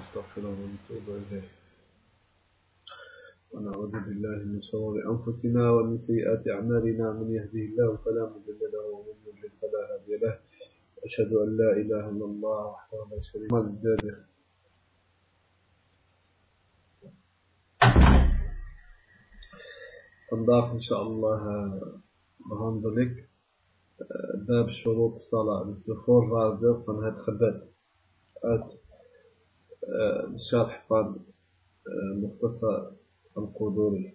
ونستغفره ونتوب إليه. ونعوذ بالله من شرور أنفسنا ومن سيئات أعمالنا. من يهده الله فلا مضل له ومن يضلل فلا هادي له. أشهد أن لا إله إلا الله وحده لا شريك له. Vandaag inshallah behandel ik bab shurut salah, dus de voorwaarden van het gebed. Uit de sharh van Muqtasar al-Quduri.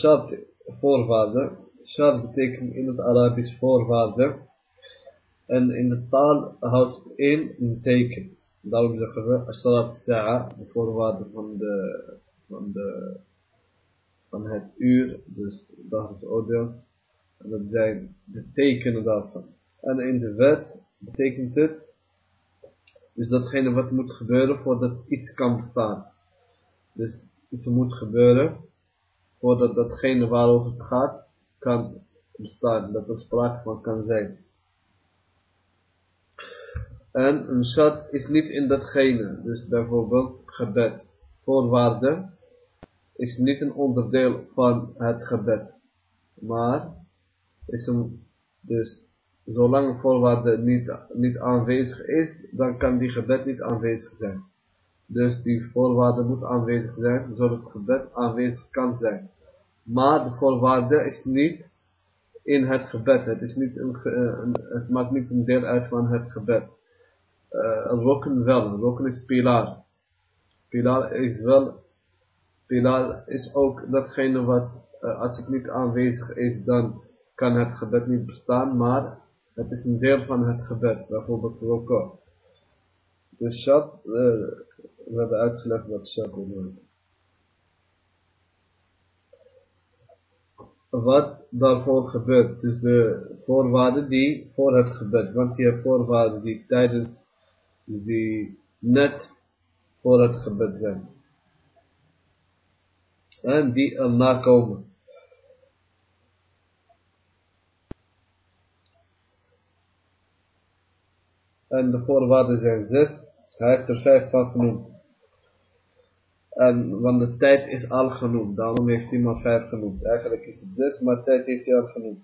Shart, voorwaarden. Shart betekent in het Arabisch voorwaarden. En in de taal houdt het in een teken. Daarom zeggen we Asharat Sa'a, de voorwaarden van de, van de van het uur, dus dagelijks oordeel. En dat zijn de tekenen daarvan. En in de wet betekent het, dus datgene wat moet gebeuren voordat iets kan bestaan. Dus iets moet gebeuren voordat datgene waarover het gaat kan bestaan, dat er sprake van kan zijn. En een shad is niet in datgene, dus bijvoorbeeld gebed, voorwaarden is niet een onderdeel van het gebed. Maar is een, dus zolang een voorwaarde niet, niet aanwezig is, dan kan die gebed niet aanwezig zijn. Dus die voorwaarde moet aanwezig zijn, zodat het gebed aanwezig kan zijn. Maar de voorwaarde is niet in het gebed. Het, is niet het maakt niet een deel uit van het gebed. Uh, een rokken wel. Een rokken is pilaar. Pilaar is wel Pilaar is ook datgene wat, uh, als het niet aanwezig is, dan kan het gebed niet bestaan, maar het is een deel van het gebed, bijvoorbeeld roko. Dus shad, uh, we hebben uitgelegd wat shad bedoelt. Wat daarvoor gebeurt, dus de voorwaarden die voor het gebed, want je hebt voorwaarden die tijdens, die net voor het gebed zijn en die erna komen. En de voorwaarden zijn zes. Hij heeft er vijf van genoemd. En, want de tijd is al genoemd. Daarom heeft hij maar vijf genoemd. Eigenlijk is het zes, maar tijd heeft hij al genoemd.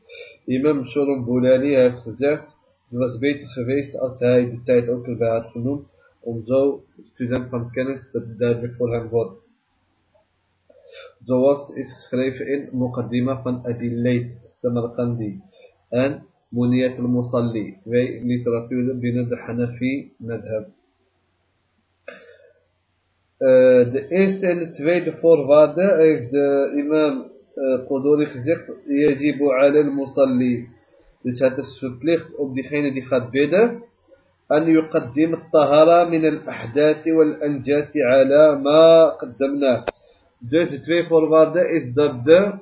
Imam Shurum Boulali heeft gezegd. Het was beter geweest als hij de tijd ook erbij had genoemd. Om zo student van kennis dat duidelijk voor hem wordt zoals is geschreven in Muqaddimah van Adillayt Samarkandi en Twee literaturen binnen de Hanafi madhab. Uh, de eerste en de tweede voorwaarde heeft de imam uh, Quduri gezegd, yajibu ala al-musalli. Dus het is verplicht op diegene die gaat bidden, أن يقدم الطهارة من الأحداث والأنجاس على ما قدمناه Dus de twee voorwaarden is dat de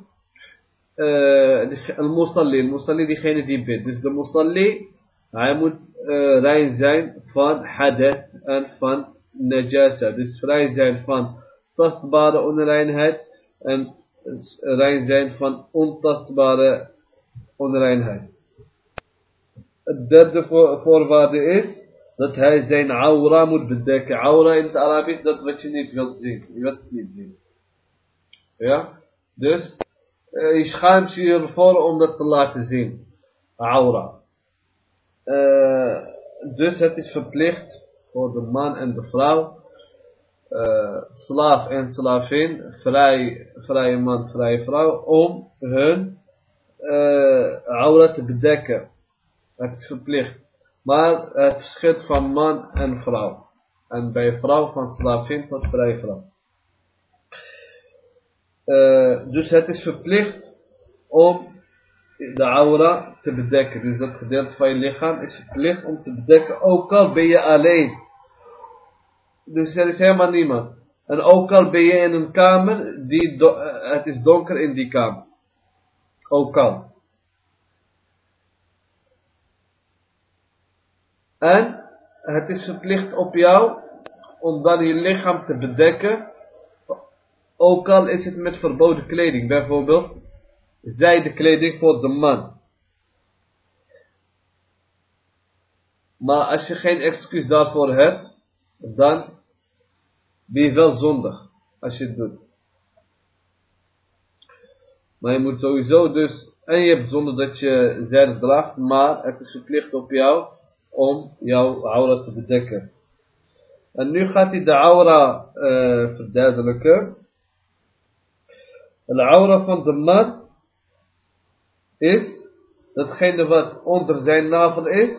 uh, al-musalli, al-musalli diegene die bidt. Dus de musalli, hij moet uh, rein zijn van hadat en van najasa. Dus vrij zijn van tastbare onreinheid en rein zijn van ontastbare onreinheid. Het derde voorwaarde is dat hij zijn aura moet bedekken. Aura in het Arabisch, dat wat je niet wilt zien. Je wilt het niet zien. Ja? Dus uh, je schaamt je ervoor om dat te laten zien. Aura. Uh, dus het is verplicht voor de man en de vrouw. Uh, slaaf en slavin, vrij, vrije man, vrije vrouw, om hun uh, aura te bedekken. Het is verplicht. Maar het verschilt van man en vrouw. En bij vrouw van slavin tot vrije vrouw. Uh, dus het is verplicht om de aura te bedekken. Dus dat gedeelte van je lichaam is verplicht om te bedekken. Ook al ben je alleen. Dus er is helemaal niemand. En ook al ben je in een kamer, die uh, het is donker in die kamer. Ook al. En het is verplicht op jou om dan je lichaam te bedekken ook al is het met verboden kleding, bijvoorbeeld zijde kleding voor de man. Maar als je geen excuus daarvoor hebt, dan ben je wel zondig als je het doet. Maar je moet sowieso dus, en je hebt zonder dat je zijde draagt, maar het is verplicht op jou om jouw aura te bedekken. En nu gaat hij de aura uh, verduidelijken. De aura van de man is datgene wat onder zijn navel is,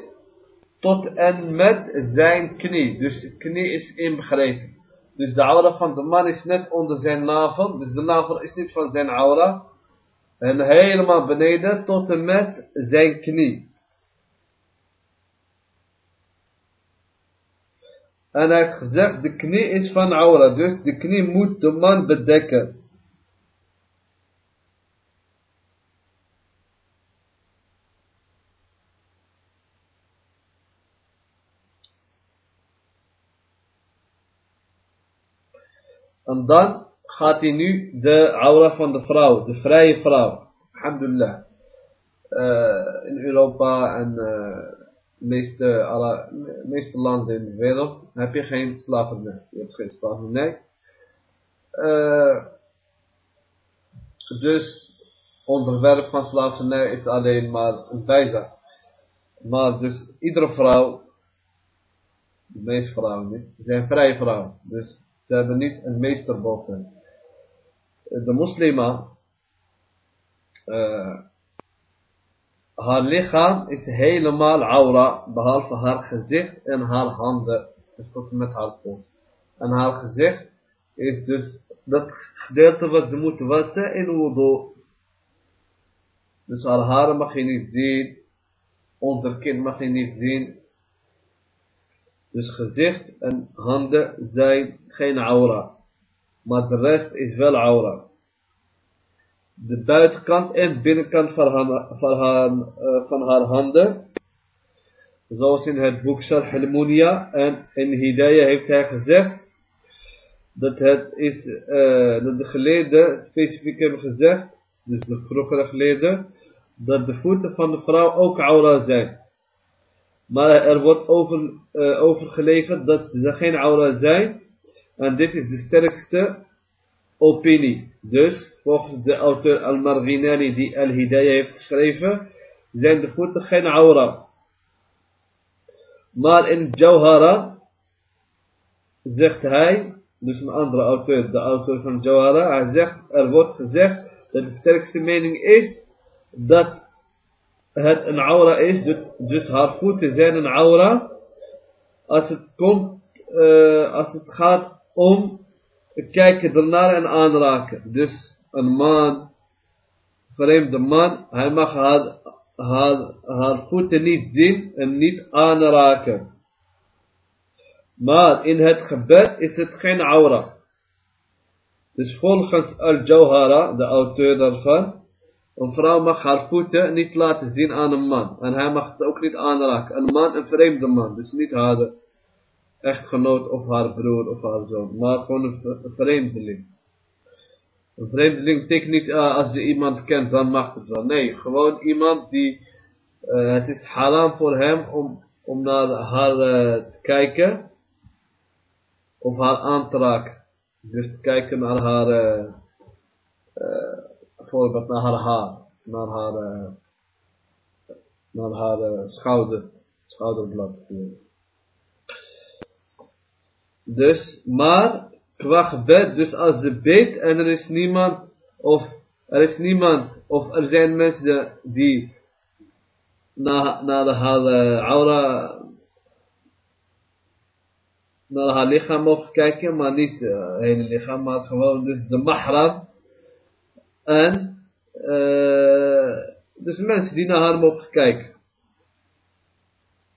tot en met zijn knie. Dus knie is inbegrepen. Dus de aura van de man is net onder zijn navel. Dus de navel is niet van zijn aura. En helemaal beneden tot en met zijn knie. En hij heeft gezegd, de knie is van aura. Dus de knie moet de man bedekken. En dan gaat hij nu de aura van de vrouw, de vrije vrouw. Alhamdulillah. Uh, in Europa en uh, meeste, alle, meeste landen in de wereld heb je geen slavernij. Je hebt geen slavernij. Uh, dus onderwerp van slavernij is alleen maar een bijzaak. Maar dus iedere vrouw, de meeste vrouwen zijn vrije vrouwen. Dus ze hebben niet een meester boven. De moslima, uh, haar lichaam is helemaal aura, behalve haar gezicht en haar handen. Dus tot met haar poot. En haar gezicht is dus dat gedeelte wat ze moet wassen in wudu. Dus haar haren mag je niet zien, onderkin mag je niet zien. Dus gezicht en handen zijn geen aura. Maar de rest is wel aura de buitenkant en binnenkant van haar, van haar, uh, van haar handen. Zoals in het boek Sharh en in Hidayah heeft hij gezegd dat het is, uh, dat de geleden specifiek hebben gezegd, dus de vroegere geleden, dat de voeten van de vrouw ook aura zijn. Maar er wordt over, uh, overgeleverd dat ze geen aura zijn. En dit is de sterkste opinie. Dus volgens de auteur Al-Marginani die Al-Hidayah heeft geschreven, zijn de voeten geen aura. Maar in Jawhara zegt hij, dus een andere auteur, de auteur van Jawhara, hij zegt, er wordt gezegd dat de sterkste mening is dat het een aura is, dus, dus haar voeten zijn een aura, als het komt, uh, als het gaat om kijken ernaar en aanraken. Dus een man, vreemde man, hij mag haar, haar, haar voeten niet zien en niet aanraken. Maar in het gebed is het geen aura. Dus volgens Al-Jawhara, de auteur daarvan, een vrouw mag haar voeten niet laten zien aan een man. En hij mag het ook niet aanraken. Een man, een vreemde man, dus niet haar echtgenoot of haar broer of haar zoon, maar gewoon een, vreemdeling. Een vreemdeling betekent niet uh, als je iemand kent, dan mag het wel. Nee, gewoon iemand die, uh, het is haram voor hem om, om naar haar uh, te kijken of haar aan te raken. Dus kijken naar haar, bijvoorbeeld naar haar haar, naar haar, naar haar schouder, schouderblad. Dus, maar qua gebed, dus als ze beet en er is niemand, of er is niemand, of er zijn mensen die naar, naar haar uh, aura, naar haar lichaam mogen kijken, maar niet het hele lichaam, maar gewoon dus de mahram. En, uh, dus mensen die naar haar mogen kijken.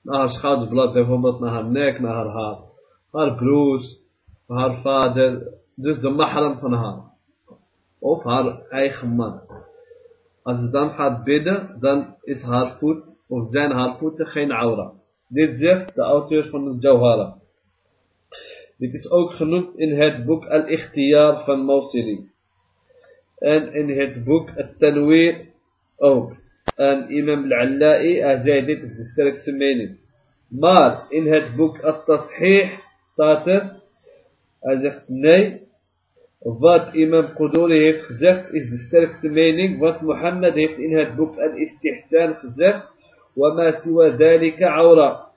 Naar haar schouderblad bijvoorbeeld, naar haar nek, naar haar haar haar broers, haar vader, dus de mahram van haar. Of haar eigen man. Als ze dan gaat bidden, dan is haar voet, of zijn haar voeten geen aura. Dit zegt de auteur van de Jawhara. Dit is ook genoemd in het boek Al-Ikhtiyar van Mawsili. En in het boek Al-Tanweer ook. En Imam Al-Allai, hij zei dit is de sterkste mening. Maar in het boek Al-Tashih staat er. Hij zegt nee. Wat imam Quduri heeft gezegd is de sterkste mening. Wat Mohammed heeft in het boek Al-Istihsan gezegd. وَمَا سِوَى ذَلِكَ عَوْرَةً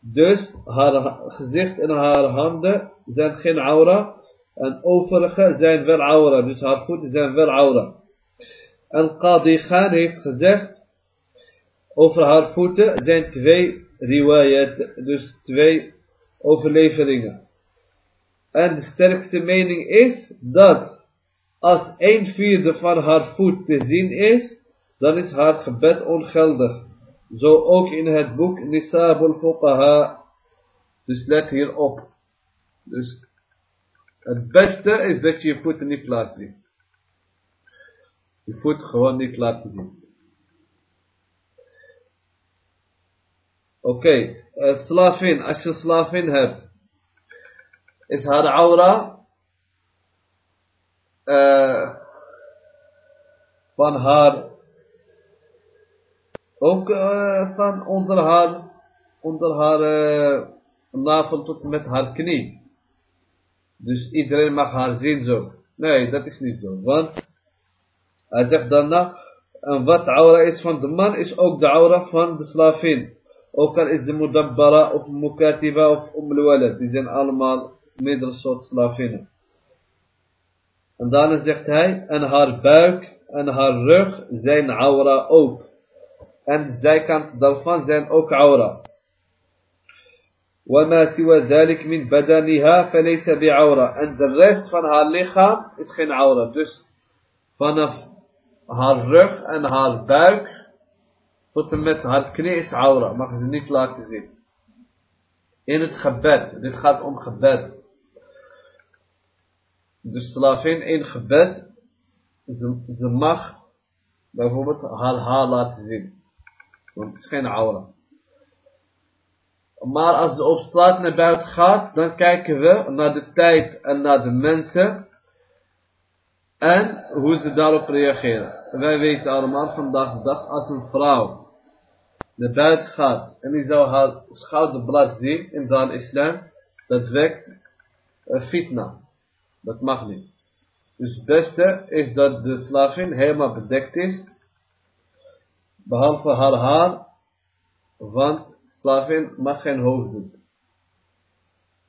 Dus haar gezicht en haar handen zijn geen aura. En overige zijn wel aura. Dus haar voeten zijn wel aura. En Qadi Khan heeft gezegd. Over haar voeten zijn twee riwayat. Dus twee overleveringen. En de sterkste mening is dat als een vierde van haar voet te zien is, dan is haar gebed ongeldig. Zo ook in het boek Nisab al-Fuqaha. Dus let hierop. Dus het beste is dat je je voeten niet laat zien. Je voet gewoon niet laten zien. Oké, okay. uh, slavin. Als je slavin hebt, is haar aura uh, van haar ook uh, van onder haar onder haar navel tot met haar knie dus iedereen mag haar zien zo nee dat is niet zo want hij zegt daarna en wat aura is van de man is ook de aura van de slavin ook al is de mudabbara of mukatiba of umlwalad die zijn allemaal meerdere soort slavinnen. En daarna zegt hij, en haar buik en haar rug zijn aura ook. En de zijkant daarvan zijn ook aura. وما سوى ذلك من بدنها فليس بعورة en de rest van haar lichaam is geen aura dus vanaf haar rug en haar buik tot en met haar knie is aura mag ze niet laten zien in het gebed dit gaat om gebed de slavin in gebed, ze, ze mag bijvoorbeeld haar haar laten zien. Want het is geen aura. Maar als ze op straat naar buiten gaat, dan kijken we naar de tijd en naar de mensen. En hoe ze daarop reageren. Wij weten allemaal vandaag de dag, als een vrouw naar buiten gaat en die zou haar schouderblad zien in de islam, dat wekt fitna. Dat mag niet. Dus het beste is dat de slavin helemaal bedekt is. Behalve haar haar. Want slavin mag geen hoofd doen.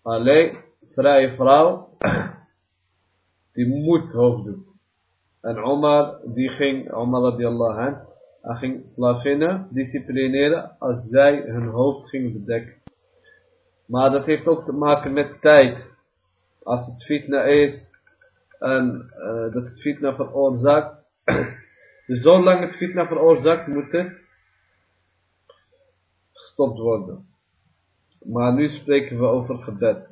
Alleen vrije vrouw. Die moet hoofd doen. En Omar die ging. Omar radiallahu anh. Hij ging slavinnen disciplineren als zij hun hoofd gingen bedekken. Maar dat heeft ook te maken met tijd als het fitna is en uh, dat het fitna veroorzaakt. dus zolang het fitna veroorzaakt moet het worden. Maar nu spreken we over gebed.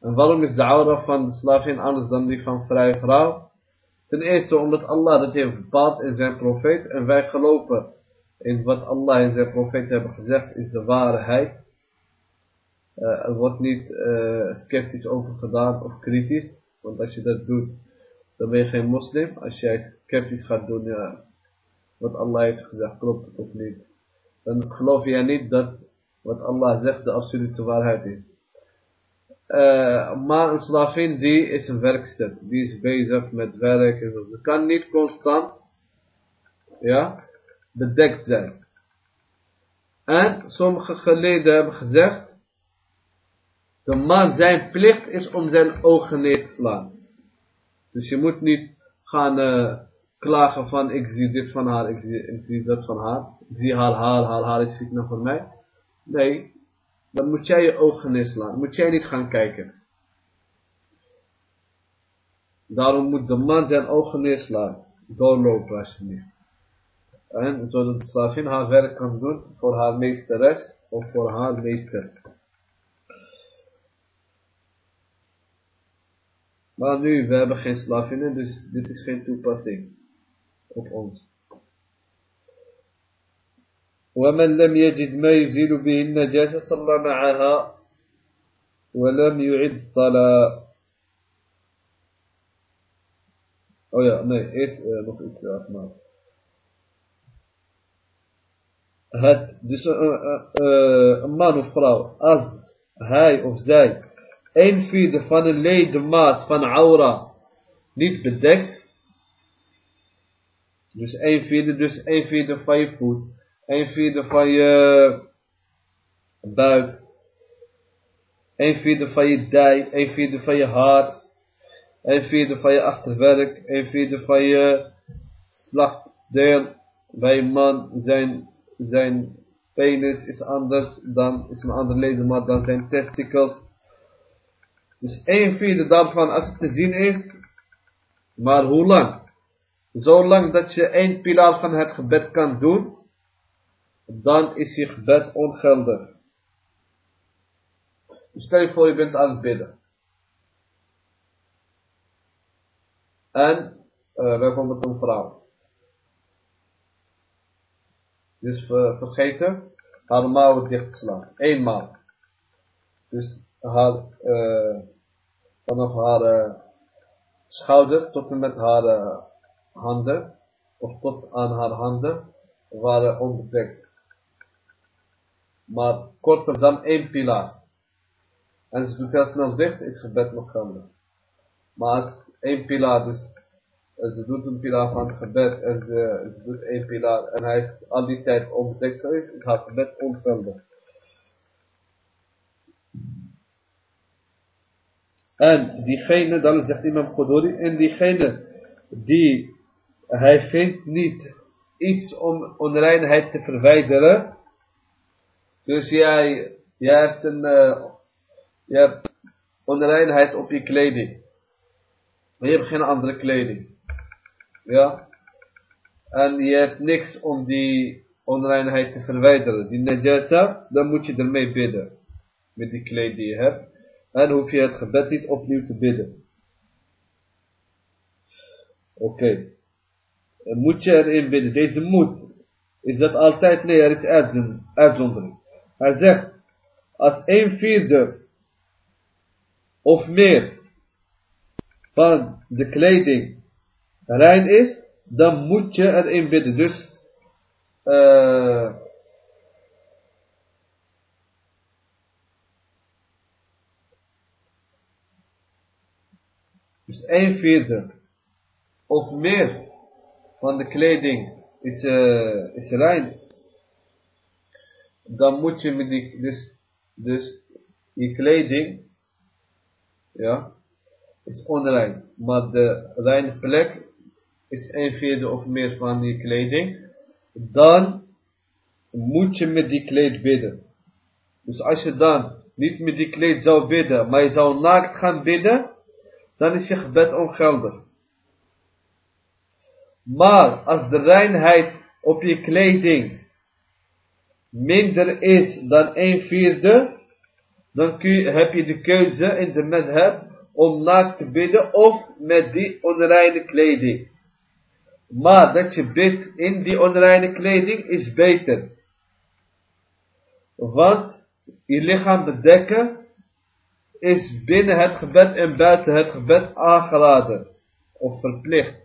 En waarom is de aura van de slavin anders dan die van vrije vrouw? Ten eerste omdat Allah dat heeft bepaald in zijn profeet en wij geloven in wat Allah en zijn profeet hebben gezegd is de waarheid. Uh, er wordt niet uh, sceptisch over gedaan of kritisch. Want als je dat doet, dan ben je geen moslim. Als jij sceptisch gaat doen, ja, wat Allah heeft gezegd, klopt het of niet. Dan geloof je niet dat wat Allah zegt de absolute waarheid is. Uh, maar een slavin, die is een werkster. Die is bezig met werk en zo. Ze kan niet constant, ja, bedekt zijn. En sommige geleden hebben gezegd, de man, zijn plicht is om zijn ogen neer te slaan. Dus je moet niet gaan uh, klagen van ik zie dit van haar, ik zie, dat van haar. Zie haar haar, haar haar is fitna voor mij. Nee, dan moet jij je ogen. Dan moet jij niet gaan kijken. Daarom moet de man zijn ogen neerslaan. Doorlopen alsjeblieft. En zodat de slavin haar werk kan doen voor haar meesteres of voor haar meester. Maar nu, we hebben geen slavinnen, dus dit is geen toepassing op ons. ومن لم يجد ما يزيل به النجاسة صلى معها ولم يعد صلاة. أو يا ما إيش؟ ممكن هات ديش ما نفراو أز هاي أو زاي. إن في دفن ليد ماس فن عورة؟ نيت بدك؟ Dus een vierde, dus vierde van je voet, een vierde van je buik, een vierde van je dij, een vierde van je haar, een vierde van je achterwerk, een vierde van je slachtdeel. Bij een man zijn, zijn penis is anders dan, is een ander ledemaat dan zijn testicles. Dus een vierde daarvan als het te zien is, maar hoe lang? Zolang dat je één pilaar van het gebed kan doen, dan is je gebed ongeldig. Dus stel je voor je bent aan het bidden. En uh, komen een vrouw. Dus vergeten haar mouwen dicht te slaan. Eenmaal. Dus haar, uh, vanaf haar uh, schouder tot en met haar handen, of tot aan haar handen, waren onbedekt. Maar korter dan één pilaar. En ze doet heel snel dicht, is gebed nog geldig. Maar als één pilaar, dus ze doet een pilaar van het gebed en ze, doet één pilaar en hij is al die tijd onbedekt geweest, is haar gebed ongeldig. En diegene, dan zegt imam Khuduri, en diegene die, hij vindt niet iets om onreinheid te verwijderen. Dus jij, jij hebt een, uh, je hebt onreinheid op je kleding. Maar je hebt geen andere kleding. Ja. En je hebt niks om die onreinheid te verwijderen. Die najasa, dan moet je ermee bidden. Met die kleding die je hebt. En hoef je het gebed niet opnieuw te bidden. Oké. Moet je erin bidden? Deze moet. Is dat altijd? Nee, er is uitzondering. Hij zegt, als een vierde of meer van de kleding rein is, dan moet je erin bidden. Dus, uh, dus een vierde of meer van de kleding is, uh, is rein. Dan moet je met die, dus, dus je kleding, ja, is onrein. Maar de reine plek is een vierde of meer van die kleding. Dan moet je met die kleed bidden. Dus als je dan niet met die kleed zou bidden, maar je zou naakt gaan bidden, dan is je gebed ongeldig. Maar als de reinheid op je kleding minder is dan een vierde, dan heb je de keuze in de madhab om naakt te bidden of met die onreine kleding. Maar dat je bidt in die onreine kleding is beter. Want je lichaam bedekken is binnen het gebed en buiten het gebed aangeladen of verplicht.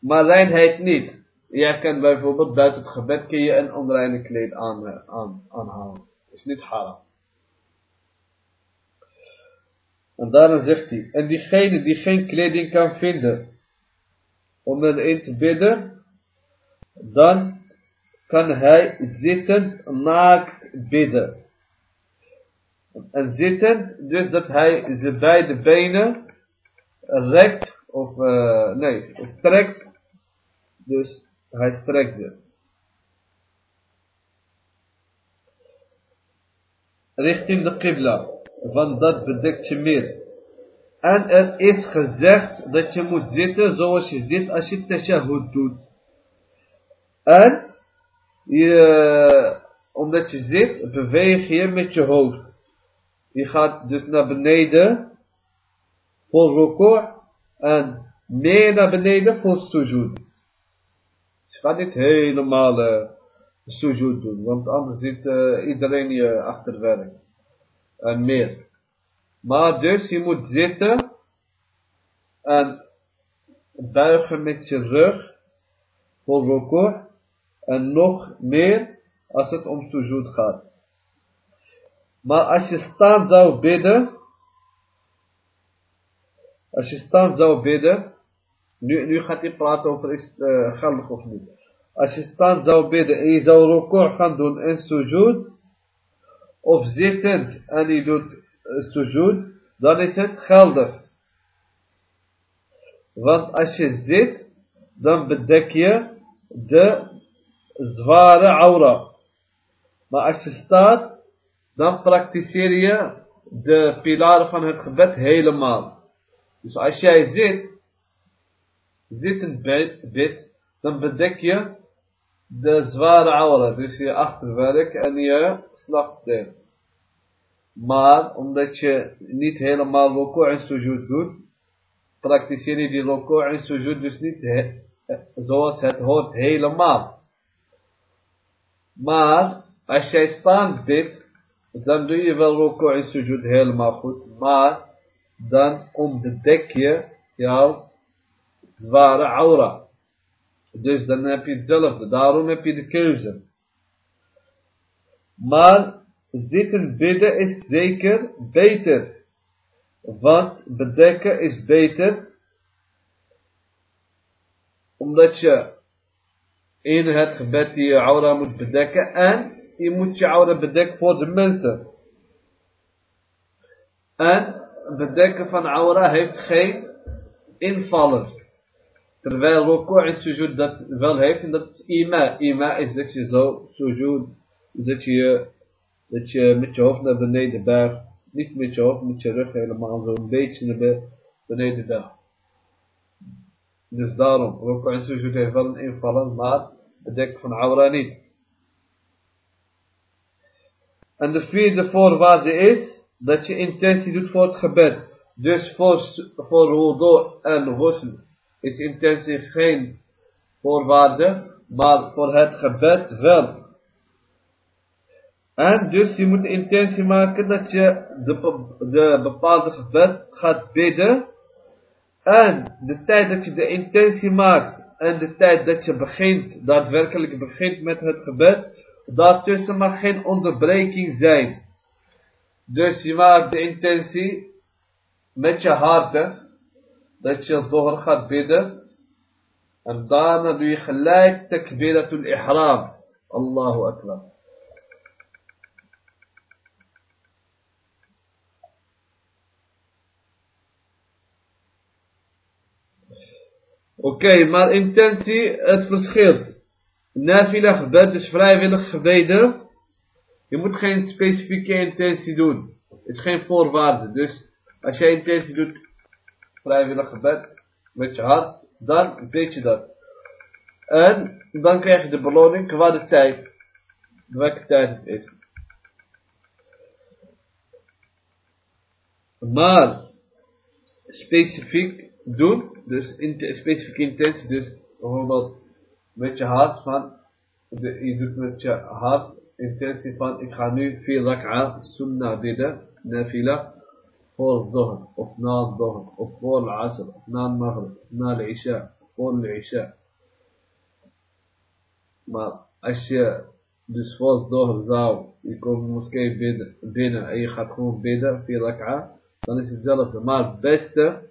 Maar reinheid niet. Jij kan bijvoorbeeld buiten het gebed kun je een onreine kleed aan, aan, aanhouden. Is niet haram. En daarom zegt hij, en diegene die geen kleding kan vinden om erin te bidden, dan kan hij zittend naakt bidden. En zittend, dus dat hij zijn beide benen rekt, of uh, nee, strekt, dus hij strekt ze. Richting de Qibla want dat bedekt je meer. En er is gezegd dat je moet zitten zoals je zit als je tashahud doet. En je, omdat je zit, beweeg je met je hoofd. Je gaat dus naar beneden voor ruku' en meer naar beneden voor sujud. Je gaat niet helemaal uh, sujud doen, want anders zit uh, iedereen je achterwerk en meer. Maar dus je moet zitten en buigen met je rug voor record en nog meer als het om sujud gaat. Maar als je staan zou bidden, als je staan zou bidden, nu, gaat hij praten over is uh, geldig of niet. Als je staan zou bidden en je zou record gaan doen en sujud, of zittend en je doet uh, sujud, dan is het geldig. Want als je zit, dan bedek je de zware aura. Maar als je staat, dan praktiseer je de pilaren van het gebed helemaal. Dus als jij zit, zittend bid, dan bedek je de zware aura, dus je achterwerk en je slagdeel. Maar omdat je niet helemaal ruku' en sujud doet, praktiseer je die ruku' en sujud dus niet zoals het hoort helemaal. Maar als jij staand bidt, dan doe je wel ruku' en sujud helemaal goed. Maar dan ontdek je jouw zware aura. Dus dan heb je hetzelfde. Daarom heb je de keuze. Maar zitten bidden is zeker beter. Want bedekken is beter. Omdat je in het gebed je aura moet bedekken. En je moet je aura bedekken voor de mensen. En bedekken van aura heeft geen invaller. Terwijl ruku' en sujud dat wel heeft en dat is ima. Ima is dat je zo sujud, dat je, dat je met je hoofd naar beneden buigt. Niet met je hoofd, met je rug helemaal zo een beetje naar beneden buigt. Dus daarom, ruku' en sujud heeft wel een invallen, maar bedek van aura niet. En de vierde voorwaarde is dat je intentie doet voor het gebed. Dus voor, voor en ghusl is intentie geen voorwaarde, maar voor het gebed wel. En dus je moet intentie maken dat je de bepaalde gebed gaat bidden. En de tijd dat je de intentie maakt en de tijd dat je begint, daadwerkelijk begint met het gebed, daartussen mag geen onderbreking zijn. Dus je maakt de intentie met je harten dat je zohar gaat bidden. En daarna doe je gelijk takbiratul ihram. Allahu akbar. Oké, maar intentie, het verschilt. Nafila gebed is vrijwillig gebeden. Je moet geen specifieke intentie doen. Het is geen voorwaarde. Dus als jij intentie doet, vrijwillig gebed, met je hart, dan weet je dat. En dan krijg je de beloning qua de tijd. Welke tijd het is. Maar specifiek doen, dus in, specifieke intentie, dus bijvoorbeeld met je hart van, je doet met je hart intentie van ik ga nu vier rak'a sunnah bidden, nafila, voor الظهر of na الظهر of voor العصر of na المغرب of na العشاء voor العشاء maar als je dus voor الظهر zou je komt de moskee binnen, binnen en je gaat gewoon bidden vier rak'a dan is hetzelfde maar het beste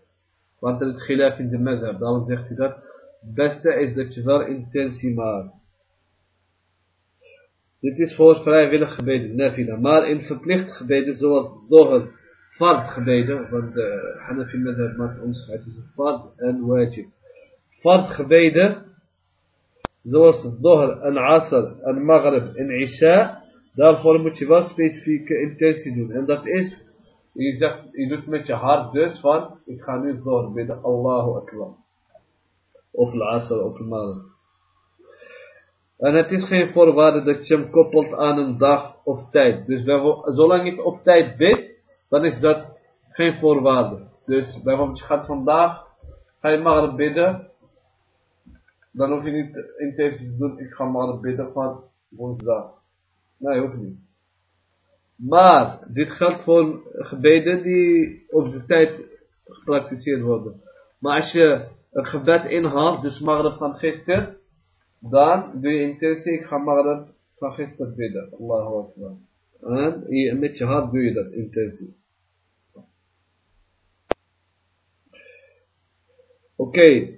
want er is gilaf in de madhab daarom zegt hij dat het beste is dat je wel intentie maakt dit is voor vrijwillig gebeden, nafila. Maar in verplicht gebeden, zoals zohar, fard gebeden, want de Hanafi madhab maakt onderscheid tussen fard en wajib. Fard gebeden, zoals zohar en asr en maghrib en isha, daarvoor moet je wel specifieke intentie doen. En dat is, je je doet met je hart dus van, ik ga nu zohar bidden, Allahu Akbar. Of al-asr of al-maghrib. En het is geen voorwaarde dat je hem koppelt aan een dag of tijd. Dus zolang je op tijd bidt, dan is dat geen voorwaarde. Dus bijvoorbeeld je gaat vandaag, ga je maar bidden. Dan hoef je niet intentie te doen, ik ga maar bidden van woensdag. Nee, hoeft niet. Maar, dit geldt voor gebeden die op de tijd gepraktiseerd worden. Maar als je een gebed inhaalt, dus maghrib van gisteren, dan doe je intentie, ik ga maghrib Ga gisteren bidden. Allahu Akbar. En met je hart doe je dat, intentie. Oké.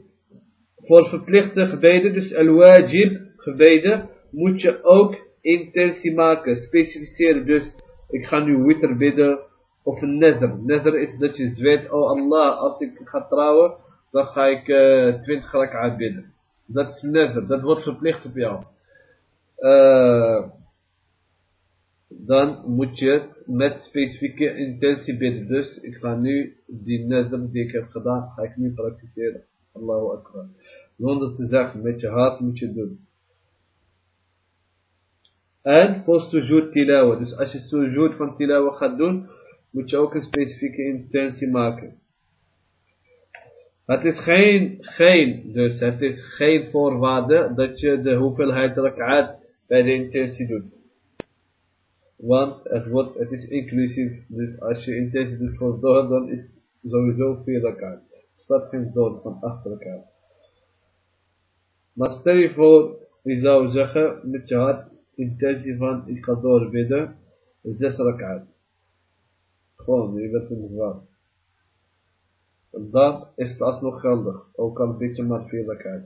Voor verplichte gebeden, dus al-wajib gebeden, moet je ook intentie maken. Specificeren. Dus ik ga nu witter bidden. Of een nether. Nether is dat je zweet, oh Allah, als ik ga trouwen, dan ga ik uh, 20 rak'at bidden. Dat is nether. Dat wordt verplicht op jou. Uh, dan moet je met specifieke intentie bidden. Dus ik ga nu die nether die ik heb gedaan, ga ik nu praktiseren. Allahu Akbar. Zonder te zeggen, met je hart moet je doen. En voor sujud tilawa. Dus als je sujud van tilawa gaat doen, moet je ook een specifieke intentie maken. Het is geen, geen, dus het is geen voorwaarde dat je de hoeveelheid rak'at bij de intentie doet. Want het, wordt, het is inclusief, dus als je intentie doet voor door, dan is het sowieso veel elkaar. Start geen door van achter elkaar. Maar stel je voor, je zou zeggen met je hart, intentie van ik ga door bidden, zes elkaar. Gewoon, je bent in de Dat is alsnog geldig, ook al een beetje maar veel elkaar.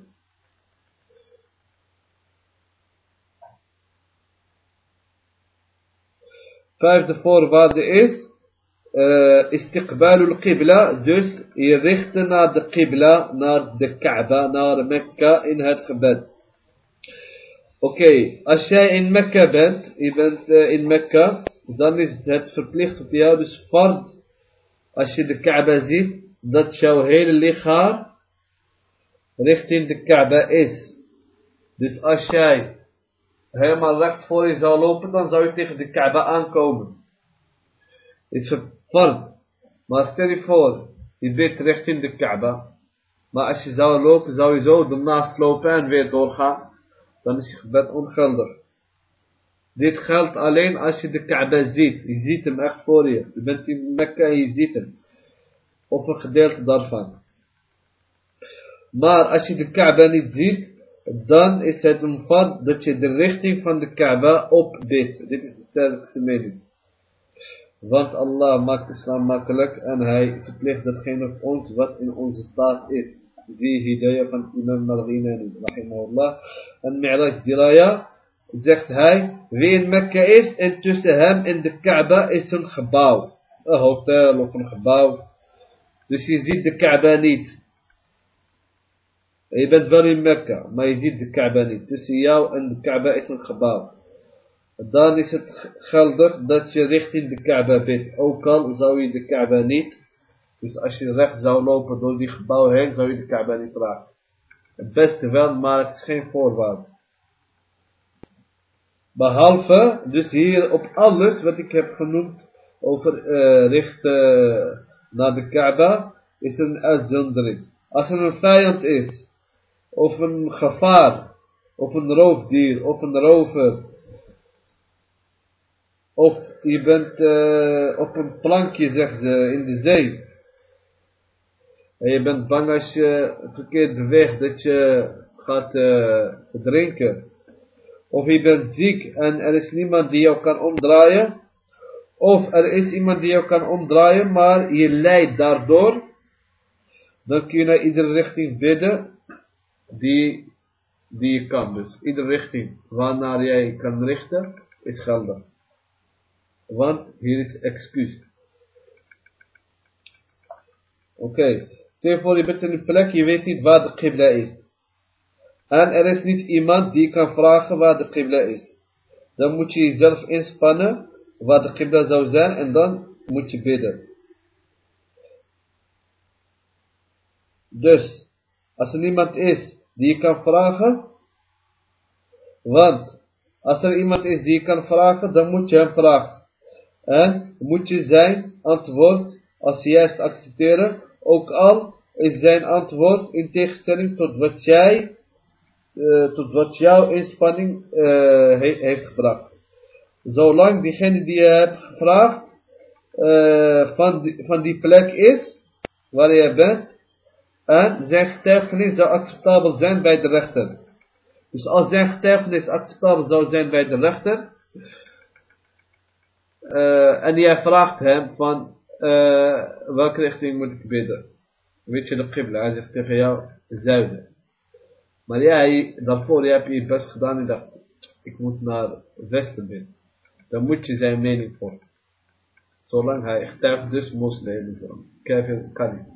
4 wat is uh, istiqbalul qibla, dus je richten naar de qibla, naar de Kaaba, naar Mekka in het gebed. Oké, okay. als jij in Mekka bent, je bent uh, in Mekka, dan is het verplicht op jou, dus fard, als je de Kaaba ziet, dat jouw hele lichaam richting de Kaaba is. Dus als jij helemaal recht voor je zou lopen, dan zou je tegen de Kaaba aankomen. Is fard. Maar stel je voor, je bent richting de Kaaba. Maar als je zou lopen, zou je zo ernaast lopen en weer doorgaan. Dan is je gebed ongeldig. Dit geldt alleen als je de Kaaba ziet. Je ziet hem echt voor je. Je bent in Mekka en je ziet hem. Of een gedeelte daarvan. Maar als je de Kaaba niet ziet, dan is het een fard dat je de richting van de Kaaba opbidt. Dit is de sterkste mening. Want Allah maakt islam makkelijk en hij verplicht datgene op ons wat in onze staat is. Die hidayah van imam Marginani, rahimahullah. En Mi'raj Diraya zegt hij, wie in Mekka is en tussen hem en de Kaaba is een gebouw. Een hotel of een gebouw. Dus je ziet de Kaaba niet. De Kaaba is een gebouw. Dan is het geldig dat je richting de Kaaba bent. Ook al zou je de Kaaba niet. Dus als je recht zou lopen door die gebouw heen, zou je de Kaaba niet raken. Het beste wel, maar het is geen voorwaarde. Behalve, dus hier op alles wat ik heb genoemd over uh, richten naar de Kaaba, is een uitzondering. Als er een vijand is, of een gevaar, of een roofdier, of een rover, of je bent uh, op een plankje, zegt ze, in de zee. En je bent bang als je verkeerd beweegt dat je gaat uh, drinken. Of je bent ziek en er is niemand die jou kan omdraaien. Of er is iemand die jou kan omdraaien, maar je leidt daardoor. Dan kun je naar iedere richting bidden die, die je kan. Dus iedere richting waarnaar jij kan richten, is geldig. Want hier is excuus. Oké. Okay. Stel voor je bent in een plek, je weet niet waar de qibla is. En er is niet iemand die kan vragen waar de qibla is. Dan moet je jezelf inspannen waar de qibla zou zijn en dan moet je bidden. Dus, als er niemand is die je kan vragen, want als er iemand is die je kan vragen, dan moet je hem vragen. En moet je zijn antwoord als juist accepteren, ook al is zijn antwoord in tegenstelling tot wat jij, uh, tot wat jouw inspanning he heeft gebracht. Zolang diegene die je hebt gevraagd uh, van, die, van die plek is waar je bent en zijn getuigenis zou acceptabel zijn bij de rechter. Dus als zijn getuigenis acceptabel zou zijn bij de rechter, uh, en jij vraagt hem van, uh, welke richting moet ik bidden? Weet je de qibla? Hij zegt tegen jou, zuiden. Maar jij, daarvoor jij hebt je best gedaan en dacht, ik moet naar westen bidden. Dan moet je zijn mening volgen. Zolang hij getuigt dus moslim. Kevin kan niet.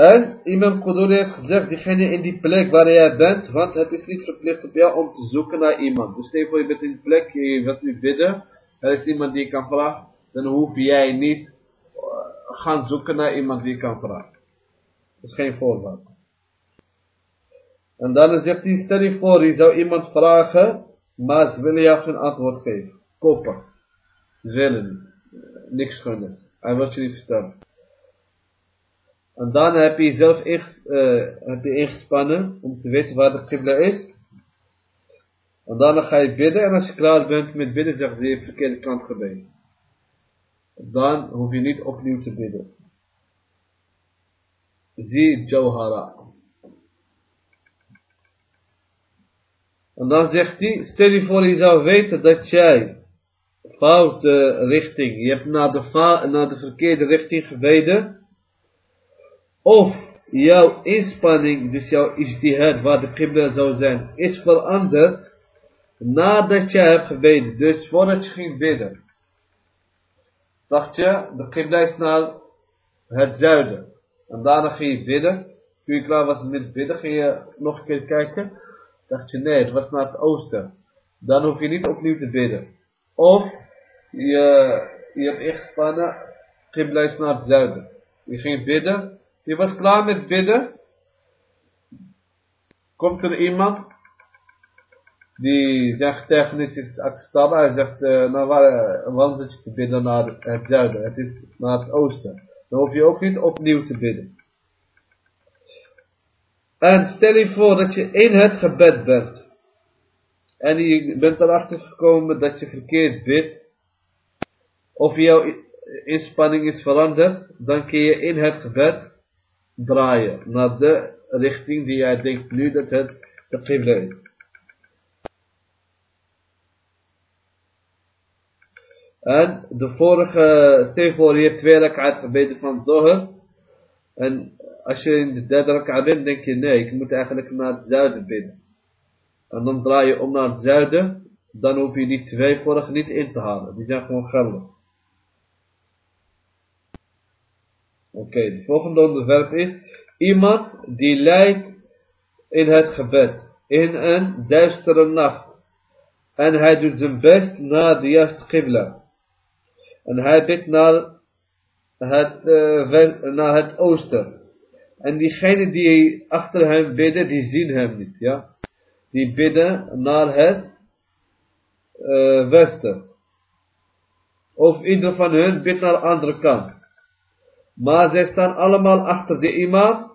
En Imam Quduri heeft gezegd, diegene in die plek waar jij bent, want het is niet verplicht op jou om te zoeken naar iemand. Dus stel voor je bent in die plek, je wilt nu bidden, er is iemand die je kan vragen, dan hoef jij niet uh, gaan zoeken naar iemand die je kan vragen. Dat is geen voorwaarde. En dan zegt hij, stel je voor, je zou iemand vragen, maar ze willen jou geen antwoord geven. Koppen. Ze willen niet. Niks gunnen. Hij wil je niet vertellen. En dan heb je jezelf heb je ingespannen om te weten waar de qibla is. En dan ga je bidden en als je klaar bent met bidden zeg je de verkeerde kant gebeden. Dan hoef je niet opnieuw te bidden. Zie Jawhara. En dan zegt hij, stel je voor je zou weten dat jij foute richting, je hebt naar de, naar de verkeerde richting gebeden of jouw inspanning, dus jouw ijtihad, waar de qibla zou zijn, is veranderd nadat je hebt gebeden. Dus voordat je ging bidden, dacht je, de qibla is naar het zuiden. En daarna ging je bidden. Toen je klaar was met bidden, ging je nog een keer kijken. Dacht je, nee, het was naar het oosten. Dan hoef je niet opnieuw te bidden. Of je, je hebt ingespannen, qibla is naar het zuiden. Je ging bidden, je was klaar met bidden. Komt er iemand die zegt technisch is acceptabel. Hij zegt, uh, nou waar, waarom zit je te bidden naar het zuiden? Het is naar het oosten. Dan hoef je ook niet opnieuw te bidden. En stel je voor dat je in het gebed bent. En je bent erachter gekomen dat je verkeerd bidt. Of jouw inspanning is veranderd. Dan kun je in het gebed draaien naar de richting die jij denkt nu dat het de qibla is. En de vorige, stel voor je twee rak'at gebeden van Zohar. En als je in de derde rak'at bent, denk je nee, ik moet eigenlijk naar het zuiden bidden. En dan draai je om naar het zuiden, dan hoef je die twee vorige niet in te halen. Die zijn gewoon geldig. Oké, het volgende onderwerp is iemand die leidt in het gebed, in een duistere nacht. En hij doet zijn best naar de juiste qibla. En hij bidt naar het, uh, naar het oosten. En diegenen die achter hem bidden, die zien hem niet, ja. Die bidden naar het uh, westen. Of ieder van hen bidt naar de andere kant. Maar zij staan allemaal achter de imam.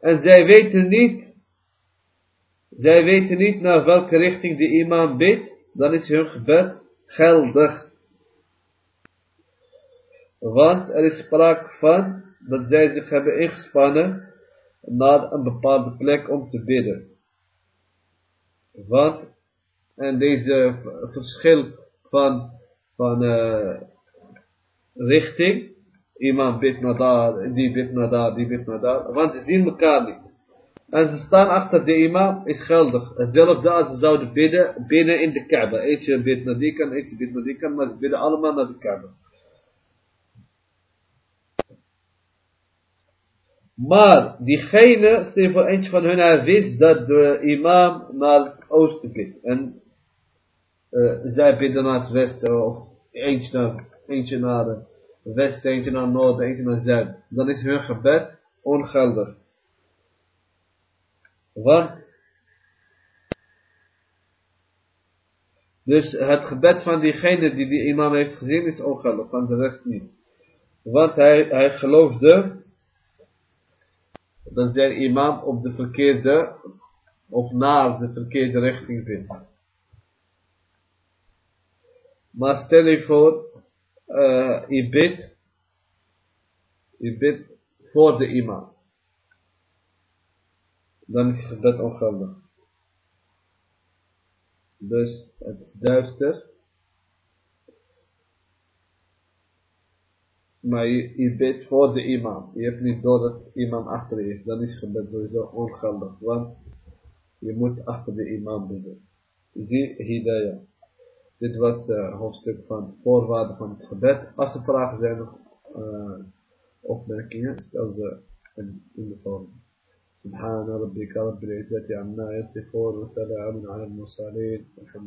En zij weten niet, zij weten niet naar welke richting de imam bidt. Dan is hun gebed geldig. Want er is sprake van dat zij zich hebben ingespannen naar een bepaalde plek om te bidden. Want, en deze verschil van, van uh, richting, Iemand bidt naar daar, die bidt naar daar, die bidt naar daar. Want ze zien elkaar niet. En ze staan achter de imam, is geldig. Hetzelfde als ze zouden bidden binnen in de Kaaba. Eentje bidt naar die kant, eentje bidt naar die kant, maar ze bidden allemaal naar de Kaaba. Maar diegene, stel voor eentje van hun, hij wist dat de imam naar het oosten bidt. En uh, zij bidden naar het westen, of eentje naar, eentje naar west, eentje naar noord, eentje naar zuid, dan is hun gebed ongeldig. Want dus het gebed van diegene die die imam heeft gezien is ongeldig, van de rest niet. Want hij, hij geloofde dat zijn imam op de verkeerde, of naar de verkeerde richting bidt. Maar stel je voor, uh, je je bidt voor de imam. Dan is het gebed ongeldig. Dus het is duister. Maar je, bidt voor de imam. Je hebt niet door dat imam achter je is. Dan is gebed sowieso ongeldig. Want je moet achter de imam bidden. Zie hidayah. Dit was het uh, hoofdstuk van voorwaarden van het gebed. Als er vragen zijn of uh, opmerkingen, stel ze in, in de volgende. سبحان ربك رب العزة عما يصفون وسلام على المرسلين